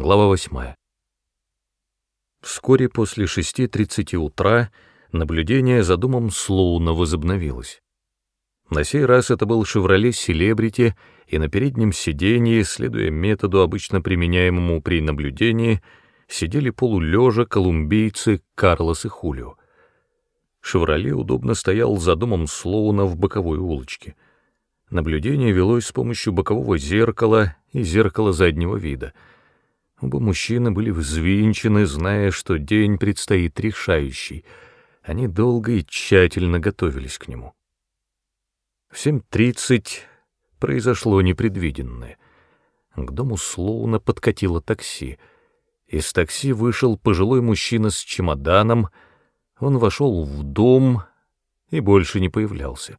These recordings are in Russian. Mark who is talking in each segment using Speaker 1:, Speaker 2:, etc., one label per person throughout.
Speaker 1: Глава 8. Вскоре после 6.30 утра наблюдение за домом Слоуна возобновилось. На сей раз это был «Шевроле Селебрити», и на переднем сиденье, следуя методу, обычно применяемому при наблюдении, сидели полулежа колумбийцы Карлос и Хулио. «Шевроле» удобно стоял за домом Слоуна в боковой улочке. Наблюдение велось с помощью бокового зеркала и зеркала заднего вида — Оба мужчины были взвинчены, зная, что день предстоит решающий. Они долго и тщательно готовились к нему. В 7.30 произошло непредвиденное. К дому Слоуна подкатило такси. Из такси вышел пожилой мужчина с чемоданом, он вошел в дом и больше не появлялся.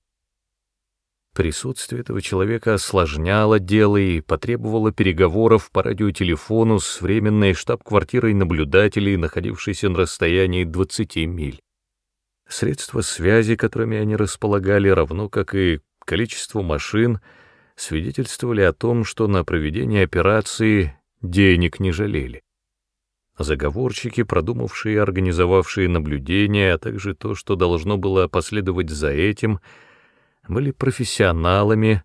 Speaker 1: Присутствие этого человека осложняло дело и потребовало переговоров по радиотелефону с временной штаб-квартирой наблюдателей, находившейся на расстоянии 20 миль. Средства связи, которыми они располагали, равно как и количество машин, свидетельствовали о том, что на проведение операции денег не жалели. Заговорщики, продумавшие и организовавшие наблюдения, а также то, что должно было последовать за этим — были профессионалами,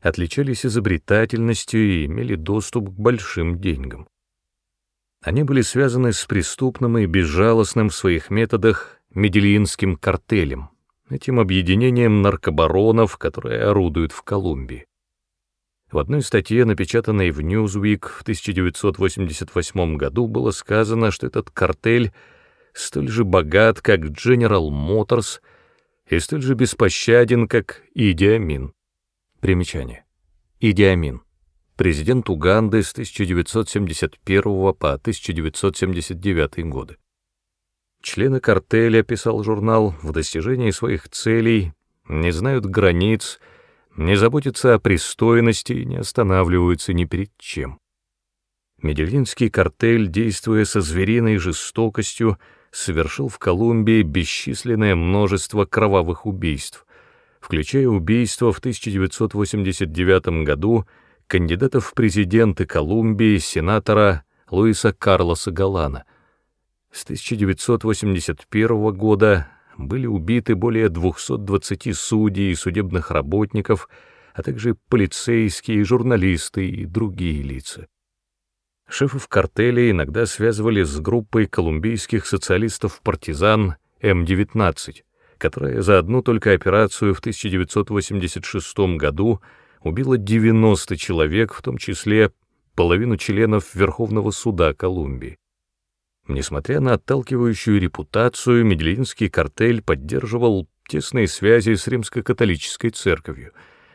Speaker 1: отличались изобретательностью и имели доступ к большим деньгам. Они были связаны с преступным и безжалостным в своих методах Медельинским картелем, этим объединением наркобаронов, которые орудуют в Колумбии. В одной статье, напечатанной в Newsweek в 1988 году, было сказано, что этот картель столь же богат, как General Motors — и столь же беспощаден, как Идиамин. Примечание. Идиамин. Президент Уганды с 1971 по 1979 годы. Члены картеля, писал журнал, в достижении своих целей не знают границ, не заботятся о пристойности и не останавливаются ни перед чем. Медельинский картель, действуя со звериной жестокостью, совершил в Колумбии бесчисленное множество кровавых убийств, включая убийство в 1989 году кандидата в президенты Колумбии сенатора Луиса Карлоса Галана. С 1981 года были убиты более 220 судей и судебных работников, а также полицейские, журналисты и другие лица. Шефов картелей иногда связывали с группой колумбийских социалистов-партизан М-19, которая за одну только операцию в 1986 году убила 90 человек, в том числе половину членов Верховного суда Колумбии. Несмотря на отталкивающую репутацию, Медельинский картель поддерживал тесные связи с римско-католической церковью.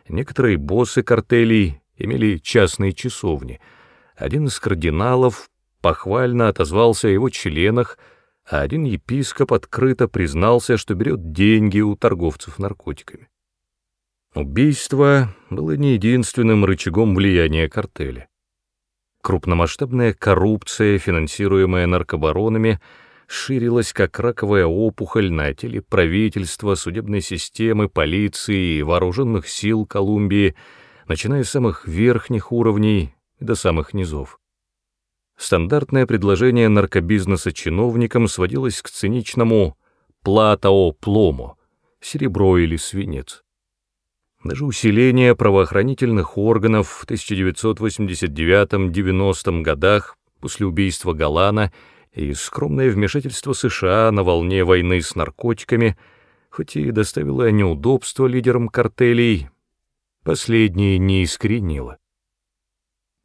Speaker 1: Некоторые боссы картелей имели частные часовни — один из кардиналов похвально отозвался о его членах, а один епископ открыто признался, что берет деньги у торговцев наркотиками. Убийство было не единственным рычагом влияния картеля. Крупномасштабная коррупция, финансируемая наркобаронами, ширилась как раковая опухоль на теле правительства, судебной системы, полиции и вооруженных сил Колумбии, начиная с самых верхних уровней до самых низов. Стандартное предложение наркобизнеса чиновникам сводилось к циничному «плата о плому» — серебро или свинец. Даже усиление правоохранительных органов в 1989-90 годах после убийства Галана и скромное вмешательство США на волне войны с наркотиками, хоть и доставило неудобства лидерам картелей, последнее не искоренило.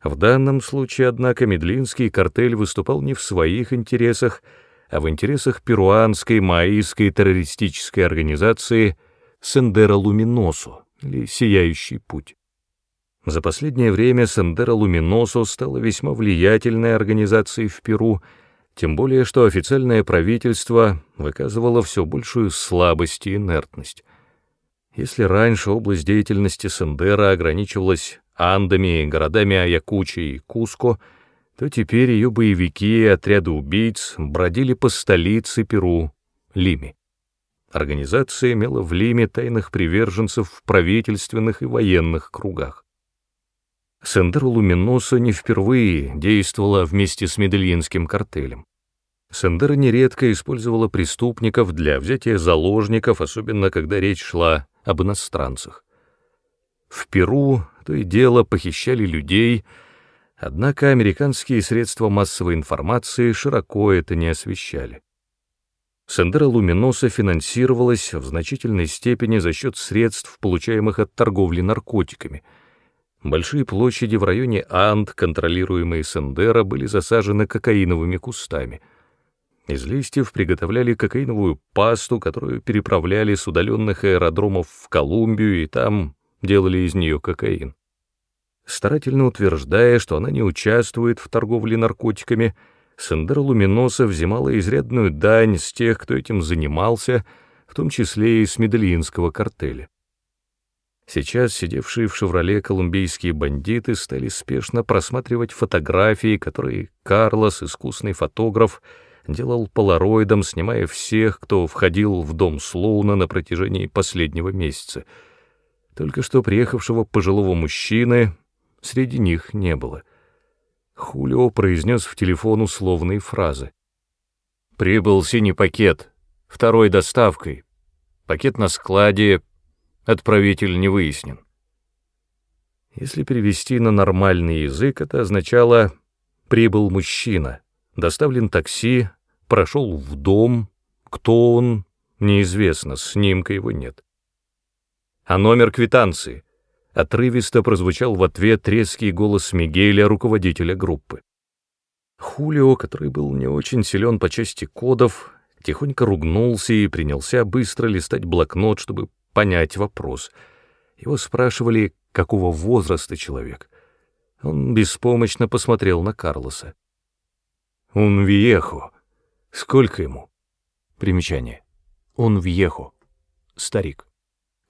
Speaker 1: В данном случае, однако, Медлинский картель выступал не в своих интересах, а в интересах перуанской маоистской террористической организации Сендера Луминосо, или «Сияющий путь». За последнее время Сендера Луминосо стала весьма влиятельной организацией в Перу, тем более что официальное правительство выказывало все большую слабость и инертность. Если раньше область деятельности Сендера ограничивалась Андами, городами Аякучи и Куско, то теперь ее боевики и отряды убийц бродили по столице Перу, Лиме. Организация имела в Лиме тайных приверженцев в правительственных и военных кругах. Сендера Луминоса не впервые действовала вместе с медельинским картелем. Сендера нередко использовала преступников для взятия заложников, особенно когда речь шла об иностранцах. В Перу то и дело похищали людей, однако американские средства массовой информации широко это не освещали. Сендера Луминоса финансировалась в значительной степени за счет средств, получаемых от торговли наркотиками — Большие площади в районе Анд, контролируемые Сендера, были засажены кокаиновыми кустами. Из листьев приготовляли кокаиновую пасту, которую переправляли с удаленных аэродромов в Колумбию, и там делали из нее кокаин. Старательно утверждая, что она не участвует в торговле наркотиками, Сендера Луминоса взимала изрядную дань с тех, кто этим занимался, в том числе и с медельинского картеля. Сейчас сидевшие в «Шевроле» колумбийские бандиты стали спешно просматривать фотографии, которые Карлос, искусный фотограф, делал полароидом, снимая всех, кто входил в дом Слоуна на протяжении последнего месяца. Только что приехавшего пожилого мужчины среди них не было. Хулио произнес в телефон условные фразы. «Прибыл синий пакет, второй доставкой. Пакет на складе, Отправитель не выяснен. Если перевести на нормальный язык, это означало «прибыл мужчина», «доставлен такси», «прошел в дом», «кто он», неизвестно, снимка его нет. А номер квитанции? Отрывисто прозвучал в ответ резкий голос Мигеля, руководителя группы. Хулио, который был не очень силен по части кодов, тихонько ругнулся и принялся быстро листать блокнот, чтобы понять вопрос. Его спрашивали, какого возраста человек. Он беспомощно посмотрел на Карлоса. «Он вьехо. Сколько ему?» Примечание. «Он вьехо. Старик».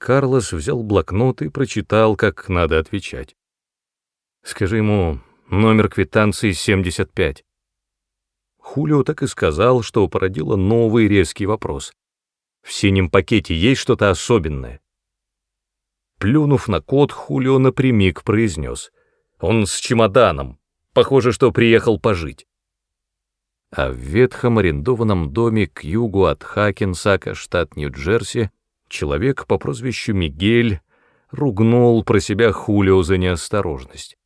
Speaker 1: Карлос взял блокнот и прочитал, как надо отвечать. «Скажи ему номер квитанции 75». Хулио так и сказал, что породило новый резкий вопрос. В синем пакете есть что-то особенное?» Плюнув на код, Хулио напрямик произнес. «Он с чемоданом. Похоже, что приехал пожить». А в ветхом арендованном доме к югу от Хакенсака, штат Нью-Джерси, человек по прозвищу Мигель ругнул про себя Хулио за неосторожность.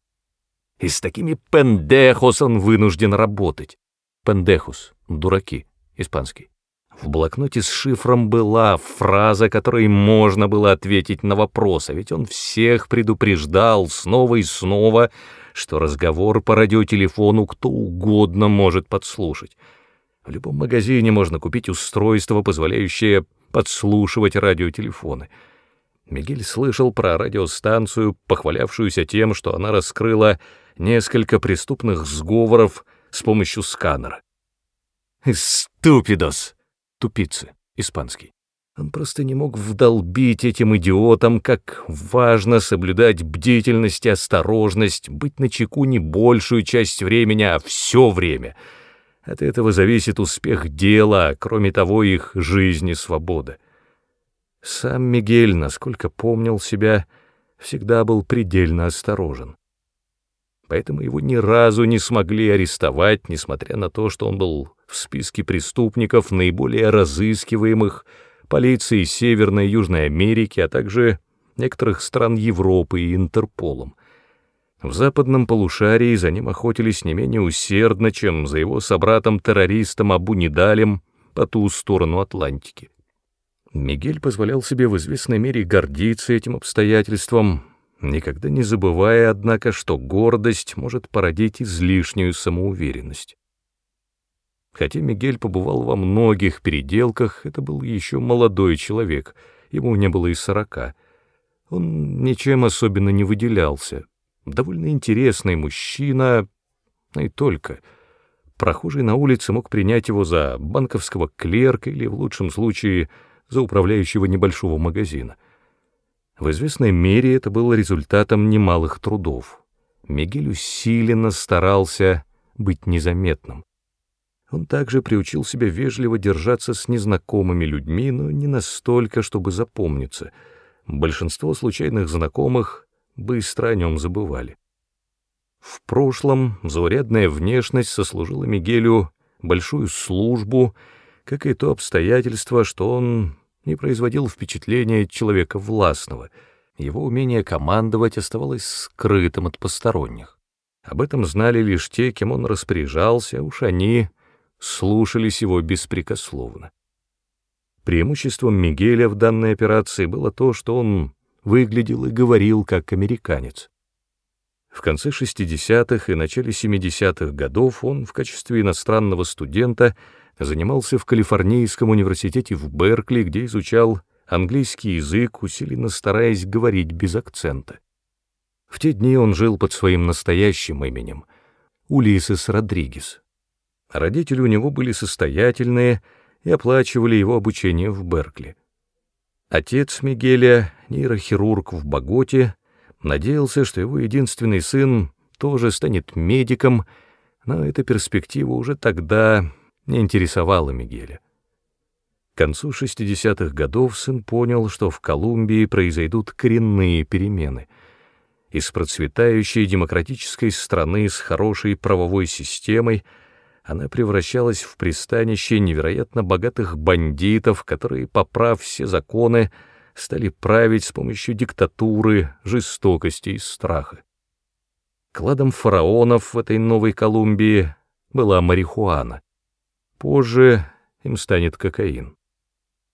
Speaker 1: И с такими пендехос он вынужден работать. Пендехус — дураки, испанский. В блокноте с шифром была фраза, которой можно было ответить на вопрос, а ведь он всех предупреждал снова и снова, что разговор по радиотелефону кто угодно может подслушать. В любом магазине можно купить устройство, позволяющее подслушивать радиотелефоны. Мигель слышал про радиостанцию, похвалявшуюся тем, что она раскрыла несколько преступных сговоров с помощью сканера. «Ступидос!» тупицы, испанский. Он просто не мог вдолбить этим идиотам, как важно соблюдать бдительность и осторожность, быть начеку не большую часть времени, а все время. От этого зависит успех дела, кроме того, их жизнь и свобода. Сам Мигель, насколько помнил себя, всегда был предельно осторожен. Поэтому его ни разу не смогли арестовать, несмотря на то, что он был в списке преступников, наиболее разыскиваемых полицией Северной и Южной Америки, а также некоторых стран Европы и Интерполом. В западном полушарии за ним охотились не менее усердно, чем за его собратом-террористом Абу Нидалем по ту сторону Атлантики. Мигель позволял себе в известной мере гордиться этим обстоятельством, никогда не забывая, однако, что гордость может породить излишнюю самоуверенность. Хотя Мигель побывал во многих переделках, это был еще молодой человек, ему не было и сорока. Он ничем особенно не выделялся. Довольно интересный мужчина, и только. Прохожий на улице мог принять его за банковского клерка или, в лучшем случае, за управляющего небольшого магазина. В известной мере это было результатом немалых трудов. Мигель усиленно старался быть незаметным. Он также приучил себя вежливо держаться с незнакомыми людьми, но не настолько, чтобы запомниться. Большинство случайных знакомых быстро о нем забывали. В прошлом заурядная внешность сослужила Мигелю большую службу, как и то обстоятельство, что он не производил впечатления человека властного, его умение командовать оставалось скрытым от посторонних. Об этом знали лишь те, кем он распоряжался, уж они слушались его беспрекословно. Преимуществом Мигеля в данной операции было то, что он выглядел и говорил как американец. В конце 60-х и начале 70-х годов он в качестве иностранного студента занимался в Калифорнийском университете в Беркли, где изучал английский язык, усиленно стараясь говорить без акцента. В те дни он жил под своим настоящим именем — Улисес Родригес. Родители у него были состоятельные и оплачивали его обучение в Беркли. Отец Мигеля, нейрохирург в Боготе, надеялся, что его единственный сын тоже станет медиком, но эта перспектива уже тогда не интересовала Мигеля. К концу 60-х годов сын понял, что в Колумбии произойдут коренные перемены. Из процветающей демократической страны с хорошей правовой системой она превращалась в пристанище невероятно богатых бандитов, которые, поправ все законы, стали править с помощью диктатуры, жестокости и страха. Кладом фараонов в этой новой Колумбии была марихуана. Позже им станет кокаин.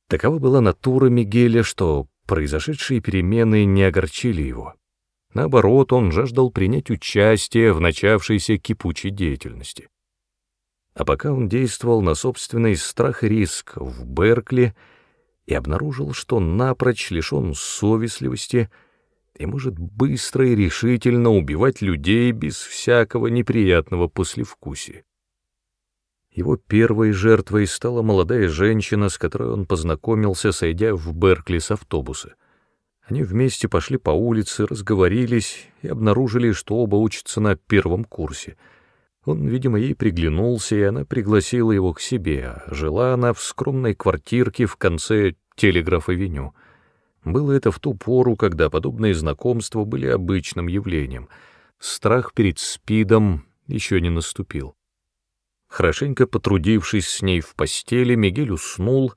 Speaker 1: Такова была натура Мигеля, что произошедшие перемены не огорчили его. Наоборот, он жаждал принять участие в начавшейся кипучей деятельности. А пока он действовал на собственный страх и риск в Беркли — и обнаружил, что напрочь лишен совестливости и может быстро и решительно убивать людей без всякого неприятного послевкусия. Его первой жертвой стала молодая женщина, с которой он познакомился, сойдя в Беркли с автобуса. Они вместе пошли по улице, разговорились и обнаружили, что оба учатся на первом курсе. Он, видимо, ей приглянулся, и она пригласила его к себе, жила она в скромной квартирке в конце Телеграф-авеню. Было это в ту пору, когда подобные знакомства были обычным явлением. Страх перед СПИДом еще не наступил. Хорошенько потрудившись с ней в постели, Мигель уснул,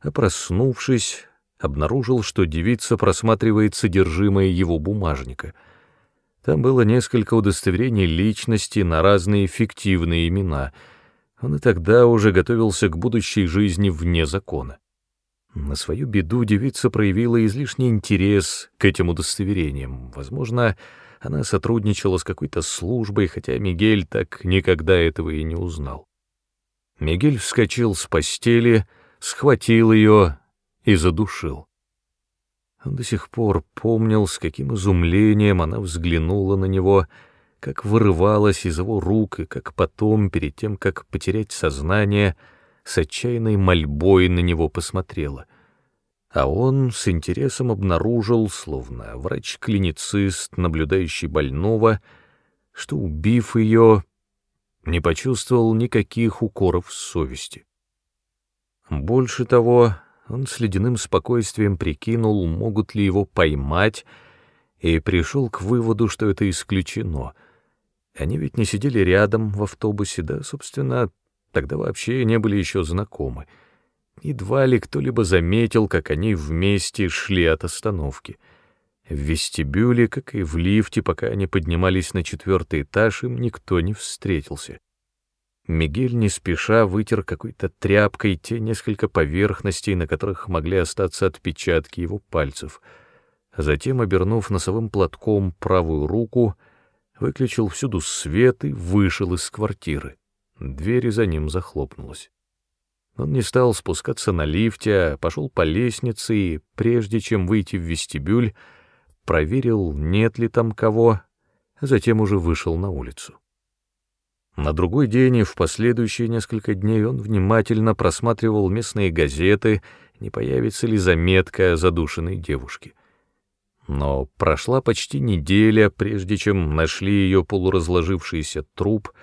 Speaker 1: а проснувшись, обнаружил, что девица просматривает содержимое его бумажника. Там было несколько удостоверений личности на разные фиктивные имена. Он и тогда уже готовился к будущей жизни вне закона. На свою беду девица проявила излишний интерес к этим удостоверениям. Возможно, она сотрудничала с какой-то службой, хотя Мигель так никогда этого и не узнал. Мигель вскочил с постели, схватил ее и задушил. Он до сих пор помнил, с каким изумлением она взглянула на него, как вырывалась из его рук, и как потом, перед тем, как потерять сознание, — с отчаянной мольбой на него посмотрела. А он с интересом обнаружил, словно врач-клиницист, наблюдающий больного, что, убив ее, не почувствовал никаких укоров совести. Больше того, он с ледяным спокойствием прикинул, могут ли его поймать, и пришел к выводу, что это исключено. Они ведь не сидели рядом в автобусе, да, собственно, тогда вообще не были еще знакомы. Едва ли кто-либо заметил, как они вместе шли от остановки. В вестибюле, как и в лифте, пока они поднимались на четвертый этаж, им никто не встретился. Мигель не спеша вытер какой-то тряпкой те несколько поверхностей, на которых могли остаться отпечатки его пальцев. Затем, обернув носовым платком правую руку, выключил всюду свет и вышел из квартиры. Дверь за ним захлопнулась. Он не стал спускаться на лифте, а пошел по лестнице и, прежде чем выйти в вестибюль, проверил, нет ли там кого, а затем уже вышел на улицу. На другой день и в последующие несколько дней он внимательно просматривал местные газеты, не появится ли заметка о задушенной девушке. Но прошла почти неделя, прежде чем нашли ее полуразложившийся труп —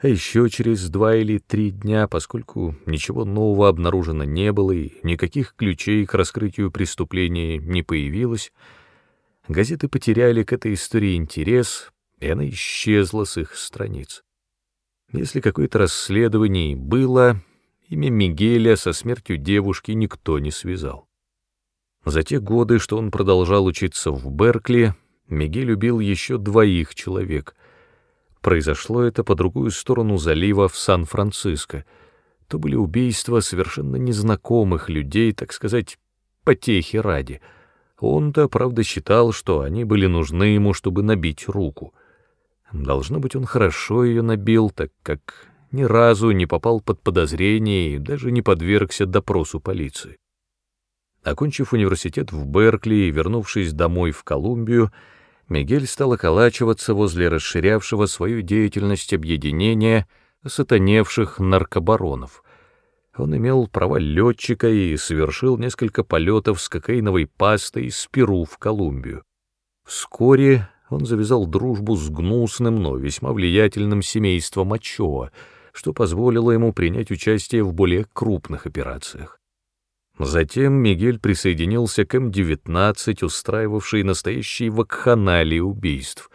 Speaker 1: а еще через два или три дня, поскольку ничего нового обнаружено не было и никаких ключей к раскрытию преступления не появилось, газеты потеряли к этой истории интерес и она исчезла с их страниц. Если какое-то расследование и было, имя Мигеля со смертью девушки никто не связал. За те годы, что он продолжал учиться в Беркли, Мигель убил еще двоих человек. Произошло это по другую сторону залива в Сан-Франциско. То были убийства совершенно незнакомых людей, так сказать, потехи ради. Он-то, правда, считал, что они были нужны ему, чтобы набить руку. Должно быть, он хорошо ее набил, так как ни разу не попал под подозрение и даже не подвергся допросу полиции. Окончив университет в Беркли и вернувшись домой в Колумбию, Мигель стал околачиваться возле расширявшего свою деятельность объединения сатаневших наркобаронов. Он имел права летчика и совершил несколько полетов с кокаиновой пастой из Перу в Колумбию. Вскоре он завязал дружбу с гнусным, но весьма влиятельным семейством Ачоа, что позволило ему принять участие в более крупных операциях. Затем Мигель присоединился к М-19, устраивавшей настоящие вакханалии убийств.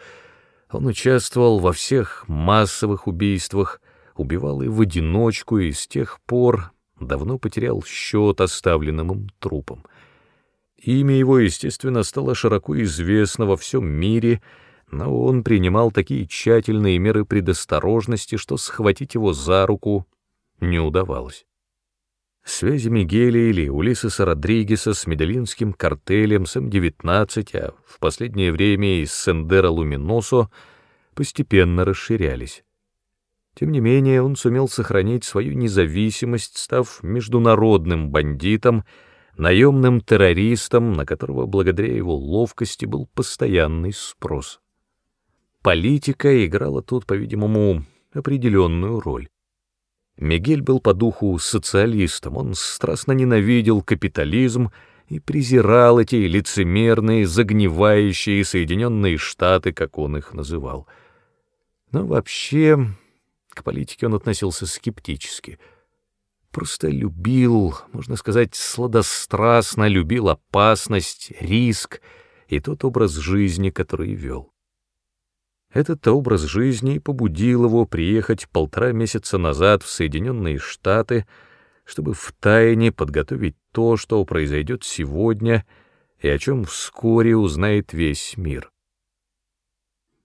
Speaker 1: Он участвовал во всех массовых убийствах, убивал и в одиночку, и с тех пор давно потерял счет оставленным им трупом. Имя его, естественно, стало широко известно во всем мире, но он принимал такие тщательные меры предосторожности, что схватить его за руку не удавалось. Связи Мигеля или Улисеса Родригеса с медellинским картелем с М-19, а в последнее время и с Сендера Луминосо, постепенно расширялись. Тем не менее, он сумел сохранить свою независимость, став международным бандитом, наемным террористом, на которого благодаря его ловкости был постоянный спрос. Политика играла тут, по-видимому, определенную роль. Мигель был по духу социалистом, он страстно ненавидел капитализм и презирал эти лицемерные, загнивающие Соединенные Штаты, как он их называл. Но вообще к политике он относился скептически. Просто любил, можно сказать, сладострастно любил опасность, риск и тот образ жизни, который вел. Этот образ жизни побудил его приехать полтора месяца назад в Соединенные Штаты, чтобы втайне подготовить то, что произойдет сегодня и о чем вскоре узнает весь мир.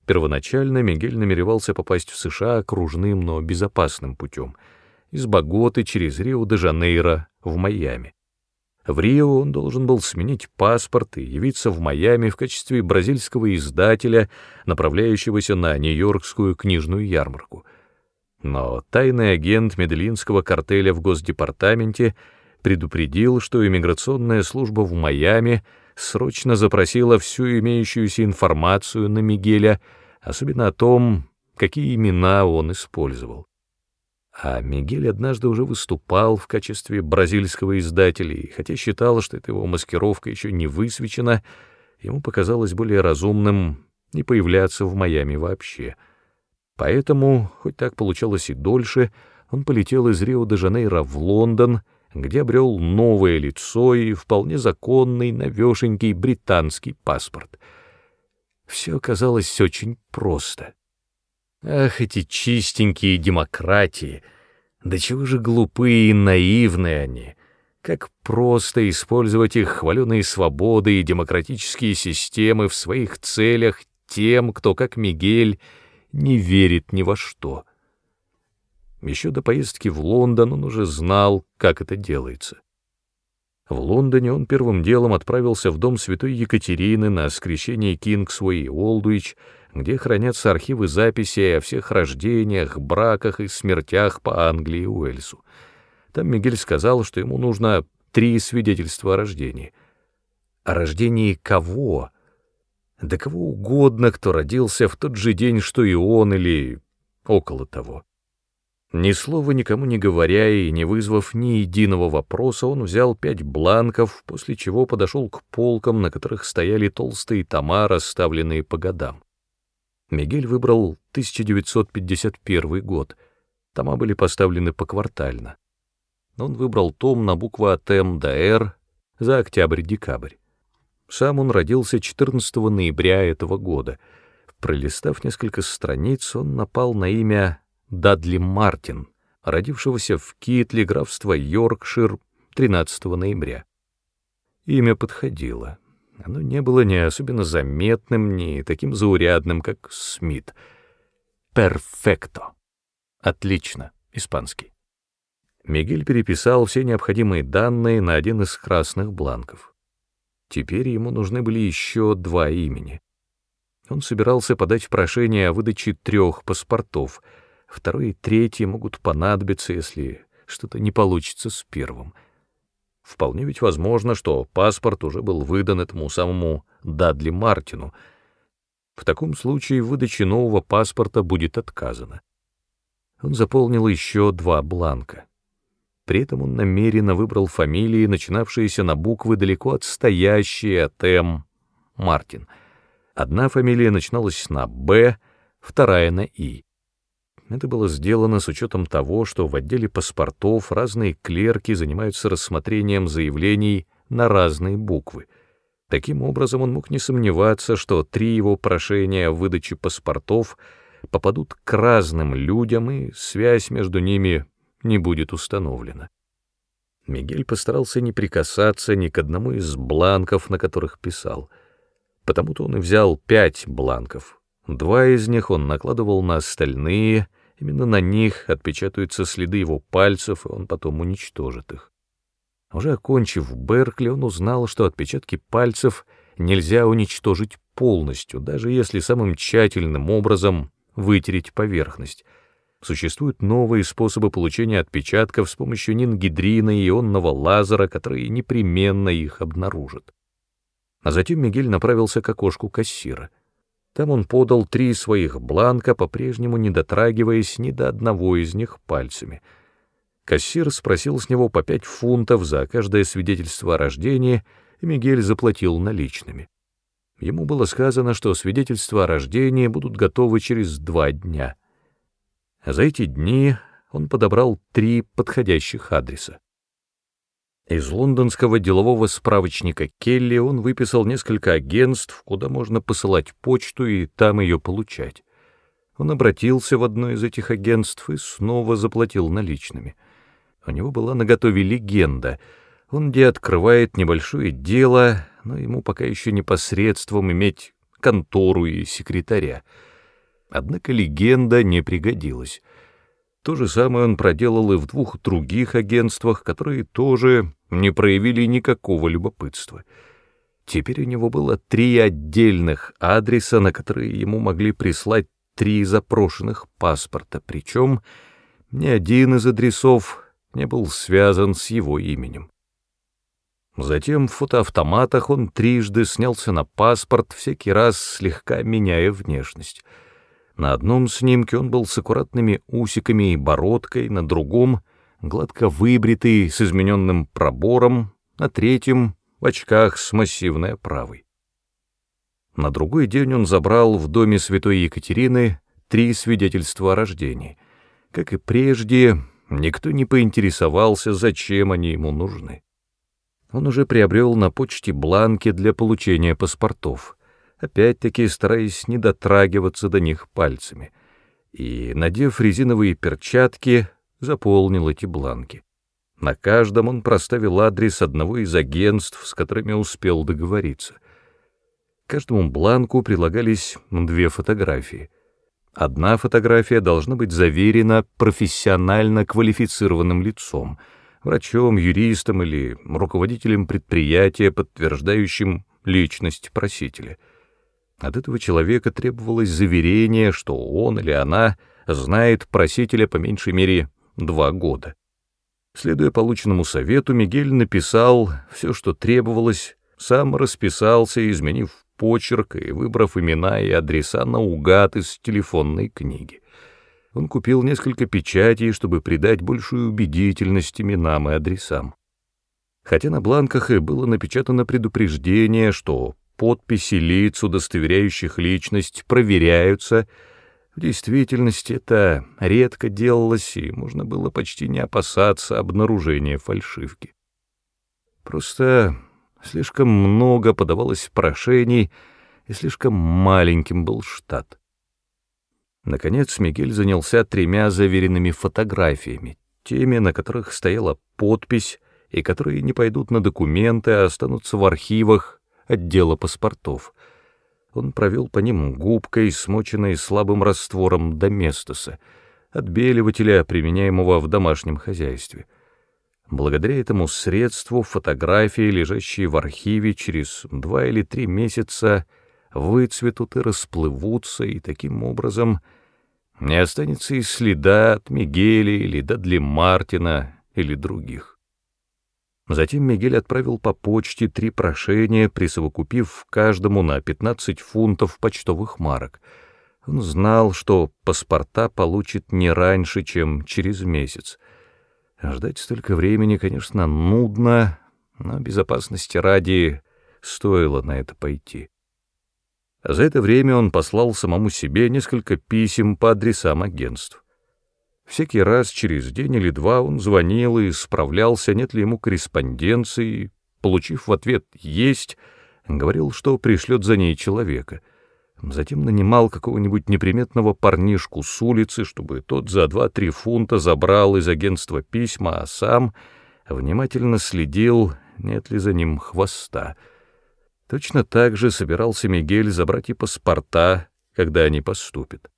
Speaker 1: Первоначально Мигель намеревался попасть в США кружным, но безопасным путем, из Боготы через Рио-де-Жанейро в Майами. В Рио он должен был сменить паспорт и явиться в Майами в качестве бразильского издателя, направляющегося на Нью-Йоркскую книжную ярмарку. Но тайный агент медельинского картеля в Госдепартаменте предупредил, что иммиграционная служба в Майами срочно запросила всю имеющуюся информацию на Мигеля, особенно о том, какие имена он использовал. А Мигель однажды уже выступал в качестве бразильского издателя, и хотя считал, что эта его маскировка еще не высвечена, ему показалось более разумным не появляться в Майами вообще. Поэтому, хоть так получалось и дольше, он полетел из Рио-де-Жанейро в Лондон, где обрел новое лицо и вполне законный, навешенький британский паспорт. Все оказалось очень просто — Ах, эти чистенькие демократии! Да чего же глупые и наивные они! Как просто использовать их хваленые свободы и демократические системы в своих целях тем, кто, как Мигель, не верит ни во что. Еще до поездки в Лондон он уже знал, как это делается. В Лондоне он первым делом отправился в дом святой Екатерины на скрещение Кингсуэй и Олдуич, где хранятся архивы записей о всех рождениях, браках и смертях по Англии и Уэльсу. Там Мигель сказал, что ему нужно три свидетельства о рождении. О рождении кого? Да кого угодно, кто родился в тот же день, что и он, или около того. Ни слова никому не говоря и не вызвав ни единого вопроса, он взял пять бланков, после чего подошел к полкам, на которых стояли толстые тома, расставленные по годам. Мигель выбрал 1951 год. Тома были поставлены поквартально. Он выбрал том на букву от М до Р за октябрь-декабрь. Сам он родился 14 ноября этого года. Пролистав несколько страниц, он напал на имя Дадли Мартин, родившегося в Китле, графства Йоркшир, 13 ноября. Имя подходило. Оно не было ни особенно заметным, ни таким заурядным, как Смит. «Перфекто». Отлично, испанский. Мигель переписал все необходимые данные на один из красных бланков. Теперь ему нужны были еще два имени. Он собирался подать прошение о выдаче трех паспортов. Второй и третий могут понадобиться, если что-то не получится с первым. Вполне ведь возможно, что паспорт уже был выдан этому самому Дадли Мартину. В таком случае выдаче нового паспорта будет отказано. Он заполнил еще два бланка. При этом он намеренно выбрал фамилии, начинавшиеся на буквы, далеко отстоящие от М. Мартин. Одна фамилия начиналась на Б, вторая на И. Это было сделано с учетом того, что в отделе паспортов разные клерки занимаются рассмотрением заявлений на разные буквы. Таким образом, он мог не сомневаться, что три его прошения о выдаче паспортов попадут к разным людям, и связь между ними не будет установлено. Мигель постарался не прикасаться ни к одному из бланков, на которых писал. Потому-то он и взял пять бланков. Два из них он накладывал на остальные, именно на них отпечатаются следы его пальцев, и он потом уничтожит их. Уже окончив Беркли, он узнал, что отпечатки пальцев нельзя уничтожить полностью, даже если самым тщательным образом вытереть поверхность — Существуют новые способы получения отпечатков с помощью нингидрина и ионного лазера, которые непременно их обнаружат. А затем Мигель направился к окошку кассира. Там он подал три своих бланка, по-прежнему не дотрагиваясь ни до одного из них пальцами. Кассир спросил с него по пять фунтов за каждое свидетельство о рождении, и Мигель заплатил наличными. Ему было сказано, что свидетельства о рождении будут готовы через два дня — за эти дни он подобрал три подходящих адреса. Из лондонского делового справочника Келли он выписал несколько агентств, куда можно посылать почту и там ее получать. Он обратился в одно из этих агентств и снова заплатил наличными. У него была наготове легенда. Он где открывает небольшое дело, но ему пока еще непосредством иметь контору и секретаря — Однако легенда не пригодилась. То же самое он проделал и в двух других агентствах, которые тоже не проявили никакого любопытства. Теперь у него было три отдельных адреса, на которые ему могли прислать три запрошенных паспорта, причем ни один из адресов не был связан с его именем. Затем в фотоавтоматах он трижды снялся на паспорт, всякий раз слегка меняя внешность — на одном снимке он был с аккуратными усиками и бородкой, на другом — гладко выбритый, с измененным пробором, на третьем — в очках с массивной оправой. На другой день он забрал в доме святой Екатерины три свидетельства о рождении. Как и прежде, никто не поинтересовался, зачем они ему нужны. Он уже приобрел на почте бланки для получения паспортов — опять-таки стараясь не дотрагиваться до них пальцами, и, надев резиновые перчатки, заполнил эти бланки. На каждом он проставил адрес одного из агентств, с которыми успел договориться. К каждому бланку прилагались две фотографии. Одна фотография должна быть заверена профессионально квалифицированным лицом, врачом, юристом или руководителем предприятия, подтверждающим личность просителя — от этого человека требовалось заверение, что он или она знает просителя по меньшей мере два года. Следуя полученному совету, Мигель написал все, что требовалось, сам расписался, изменив почерк и выбрав имена и адреса наугад из телефонной книги. Он купил несколько печатей, чтобы придать большую убедительность именам и адресам. Хотя на бланках и было напечатано предупреждение, что подписи лиц, удостоверяющих личность, проверяются. В действительности это редко делалось, и можно было почти не опасаться обнаружения фальшивки. Просто слишком много подавалось прошений, и слишком маленьким был штат. Наконец Мигель занялся тремя заверенными фотографиями, теми, на которых стояла подпись, и которые не пойдут на документы, а останутся в архивах отдела паспортов. Он провел по ним губкой, смоченной слабым раствором доместоса, отбеливателя, применяемого в домашнем хозяйстве. Благодаря этому средству фотографии, лежащие в архиве, через два или три месяца выцветут и расплывутся, и таким образом не останется и следа от Мигеля или Дадли Мартина или других. Затем Мигель отправил по почте три прошения, присовокупив каждому на 15 фунтов почтовых марок. Он знал, что паспорта получит не раньше, чем через месяц. Ждать столько времени, конечно, нудно, но безопасности ради стоило на это пойти. За это время он послал самому себе несколько писем по адресам агентств. Всякий раз через день или два он звонил и справлялся, нет ли ему корреспонденции, получив в ответ «есть», говорил, что пришлет за ней человека. Затем нанимал какого-нибудь неприметного парнишку с улицы, чтобы тот за два-три фунта забрал из агентства письма, а сам внимательно следил, нет ли за ним хвоста. Точно так же собирался Мигель забрать и паспорта, когда они поступят.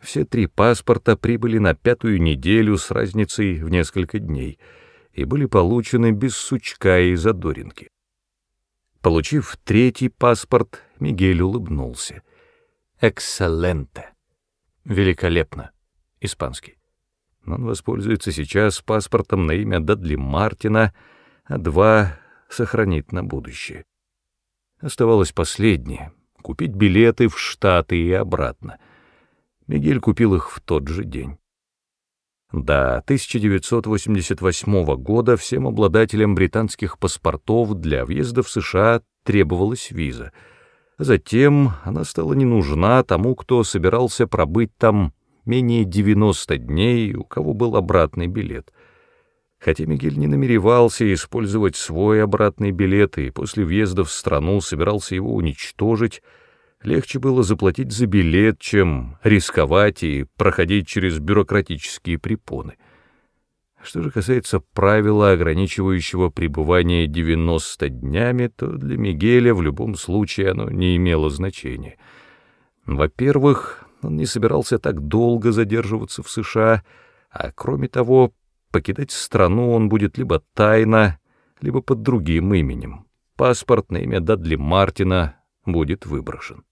Speaker 1: Все три паспорта прибыли на пятую неделю с разницей в несколько дней и были получены без сучка и задоринки. Получив третий паспорт, Мигель улыбнулся. «Экселленте!» «Великолепно!» Испанский. Он воспользуется сейчас паспортом на имя Дадли Мартина, а два сохранит на будущее. Оставалось последнее — купить билеты в Штаты и обратно — Мигель купил их в тот же день. До 1988 года всем обладателям британских паспортов для въезда в США требовалась виза. Затем она стала не нужна тому, кто собирался пробыть там менее 90 дней, у кого был обратный билет. Хотя Мигель не намеревался использовать свой обратный билет и после въезда в страну собирался его уничтожить, легче было заплатить за билет, чем рисковать и проходить через бюрократические препоны. Что же касается правила, ограничивающего пребывание 90 днями, то для Мигеля в любом случае оно не имело значения. Во-первых, он не собирался так долго задерживаться в США, а кроме того, покидать страну он будет либо тайно, либо под другим именем. Паспорт на имя Дадли Мартина будет выброшен.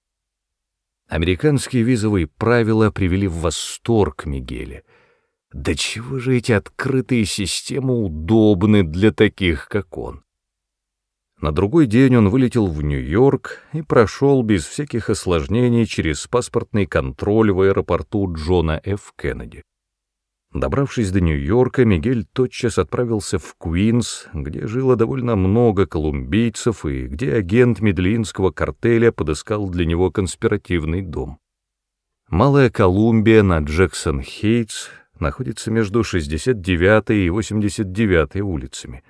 Speaker 1: Американские визовые правила привели в восторг Мигеля. Да чего же эти открытые системы удобны для таких, как он? На другой день он вылетел в Нью-Йорк и прошел без всяких осложнений через паспортный контроль в аэропорту Джона Ф. Кеннеди. Добравшись до Нью-Йорка, Мигель тотчас отправился в Куинс, где жило довольно много колумбийцев и где агент медлинского картеля подыскал для него конспиративный дом. Малая Колумбия на Джексон-Хейтс находится между 69 и 89 улицами.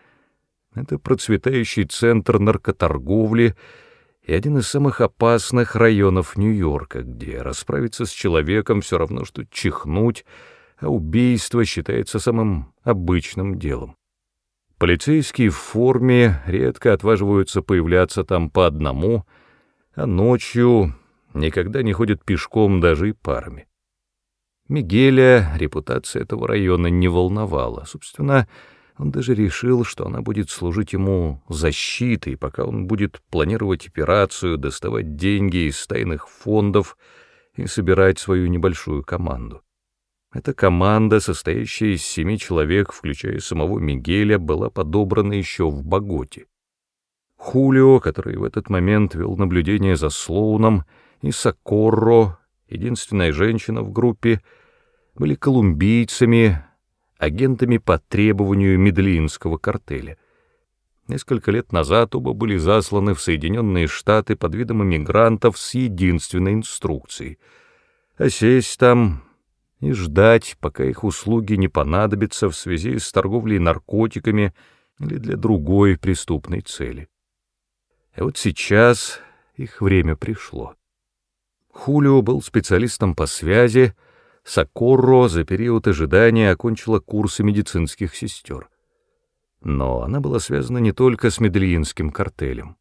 Speaker 1: Это процветающий центр наркоторговли и один из самых опасных районов Нью-Йорка, где расправиться с человеком все равно, что чихнуть — а убийство считается самым обычным делом. Полицейские в форме редко отваживаются появляться там по одному, а ночью никогда не ходят пешком даже и парами. Мигеля репутация этого района не волновала. Собственно, он даже решил, что она будет служить ему защитой, пока он будет планировать операцию, доставать деньги из тайных фондов и собирать свою небольшую команду. Эта команда, состоящая из семи человек, включая самого Мигеля, была подобрана еще в Боготе. Хулио, который в этот момент вел наблюдение за Слоуном, и Сокорро, единственная женщина в группе, были колумбийцами, агентами по требованию медлинского картеля. Несколько лет назад оба были засланы в Соединенные Штаты под видом иммигрантов с единственной инструкцией — осесть там, и ждать, пока их услуги не понадобятся в связи с торговлей наркотиками или для другой преступной цели. И вот сейчас их время пришло. Хулио был специалистом по связи, Сокорро за период ожидания окончила курсы медицинских сестер. Но она была связана не только с медельинским картелем.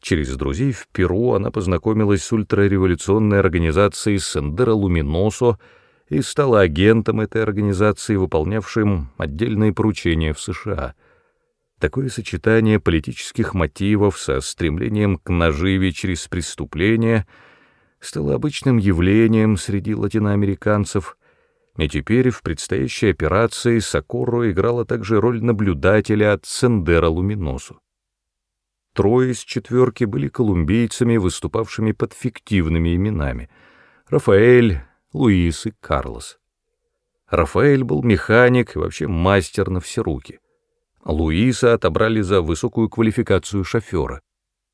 Speaker 1: Через друзей в Перу она познакомилась с ультрареволюционной организацией Сендера Луминосо и стала агентом этой организации, выполнявшим отдельные поручения в США. Такое сочетание политических мотивов со стремлением к наживе через преступления стало обычным явлением среди латиноамериканцев, и теперь в предстоящей операции Сокорро играла также роль наблюдателя от Сендера Луминосу. Трое из четверки были колумбийцами, выступавшими под фиктивными именами — Рафаэль, Луис и Карлос. Рафаэль был механик и вообще мастер на все руки. Луиса отобрали за высокую квалификацию шофера.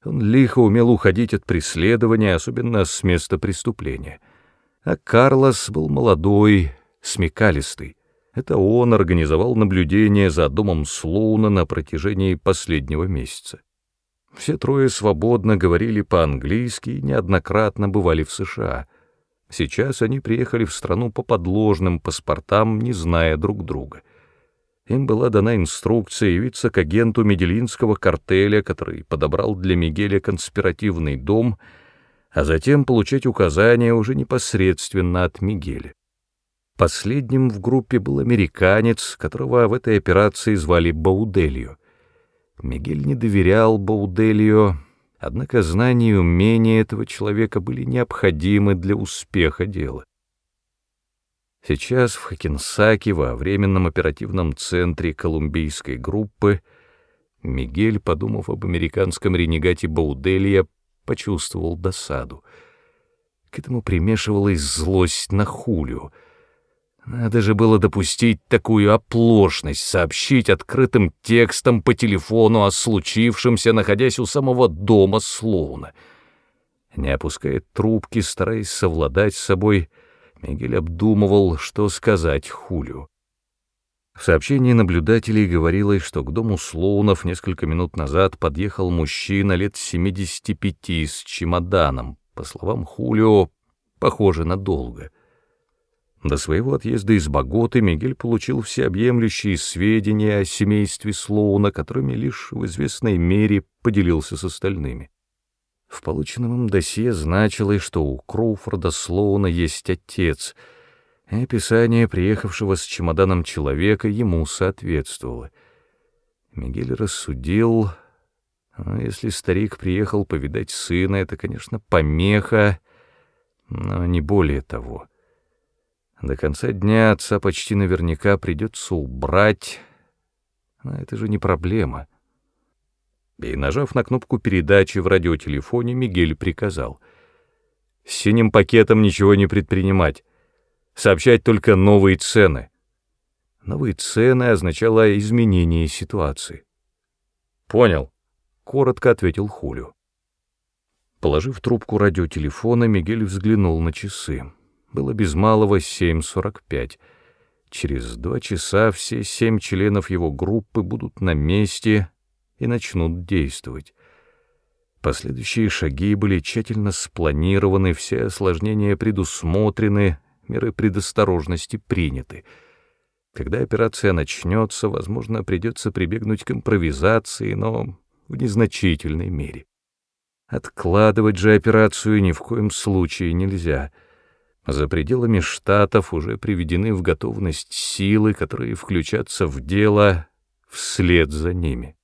Speaker 1: Он лихо умел уходить от преследования, особенно с места преступления. А Карлос был молодой, смекалистый. Это он организовал наблюдение за домом Слоуна на протяжении последнего месяца. Все трое свободно говорили по-английски и неоднократно бывали в США. Сейчас они приехали в страну по подложным паспортам, не зная друг друга. Им была дана инструкция явиться к агенту медельинского картеля, который подобрал для Мигеля конспиративный дом, а затем получать указания уже непосредственно от Мигеля. Последним в группе был американец, которого в этой операции звали Бауделью. Мигель не доверял Бауделио, однако знания и умения этого человека были необходимы для успеха дела. Сейчас в Хакенсаке, во временном оперативном центре колумбийской группы, Мигель, подумав об американском ренегате Бауделия, почувствовал досаду. К этому примешивалась злость на Хулю — надо же было допустить такую оплошность, сообщить открытым текстом по телефону о случившемся, находясь у самого дома Слоуна. Не опуская трубки, стараясь совладать с собой, Мигель обдумывал, что сказать Хулю. В сообщении наблюдателей говорилось, что к дому Слоунов несколько минут назад подъехал мужчина лет 75 с чемоданом, по словам Хулио, похоже на долго — до своего отъезда из Боготы Мигель получил всеобъемлющие сведения о семействе Слоуна, которыми лишь в известной мере поделился с остальными. В полученном им досье значилось, что у Кроуфорда Слоуна есть отец, и описание приехавшего с чемоданом человека ему соответствовало. Мигель рассудил, ну, если старик приехал повидать сына, это, конечно, помеха, но не более того — до конца дня отца почти наверняка придется убрать, но это же не проблема. И, нажав на кнопку передачи в радиотелефоне, Мигель приказал. С синим пакетом ничего не предпринимать, сообщать только новые цены. Новые цены означало изменение ситуации. «Понял», — коротко ответил Хулю. Положив трубку радиотелефона, Мигель взглянул на часы. Было без малого 7.45. Через два часа все семь членов его группы будут на месте и начнут действовать. Последующие шаги были тщательно спланированы, все осложнения предусмотрены, меры предосторожности приняты. Когда операция начнется, возможно, придется прибегнуть к импровизации, но в незначительной мере. Откладывать же операцию ни в коем случае нельзя — за пределами штатов уже приведены в готовность силы, которые включатся в дело вслед за ними.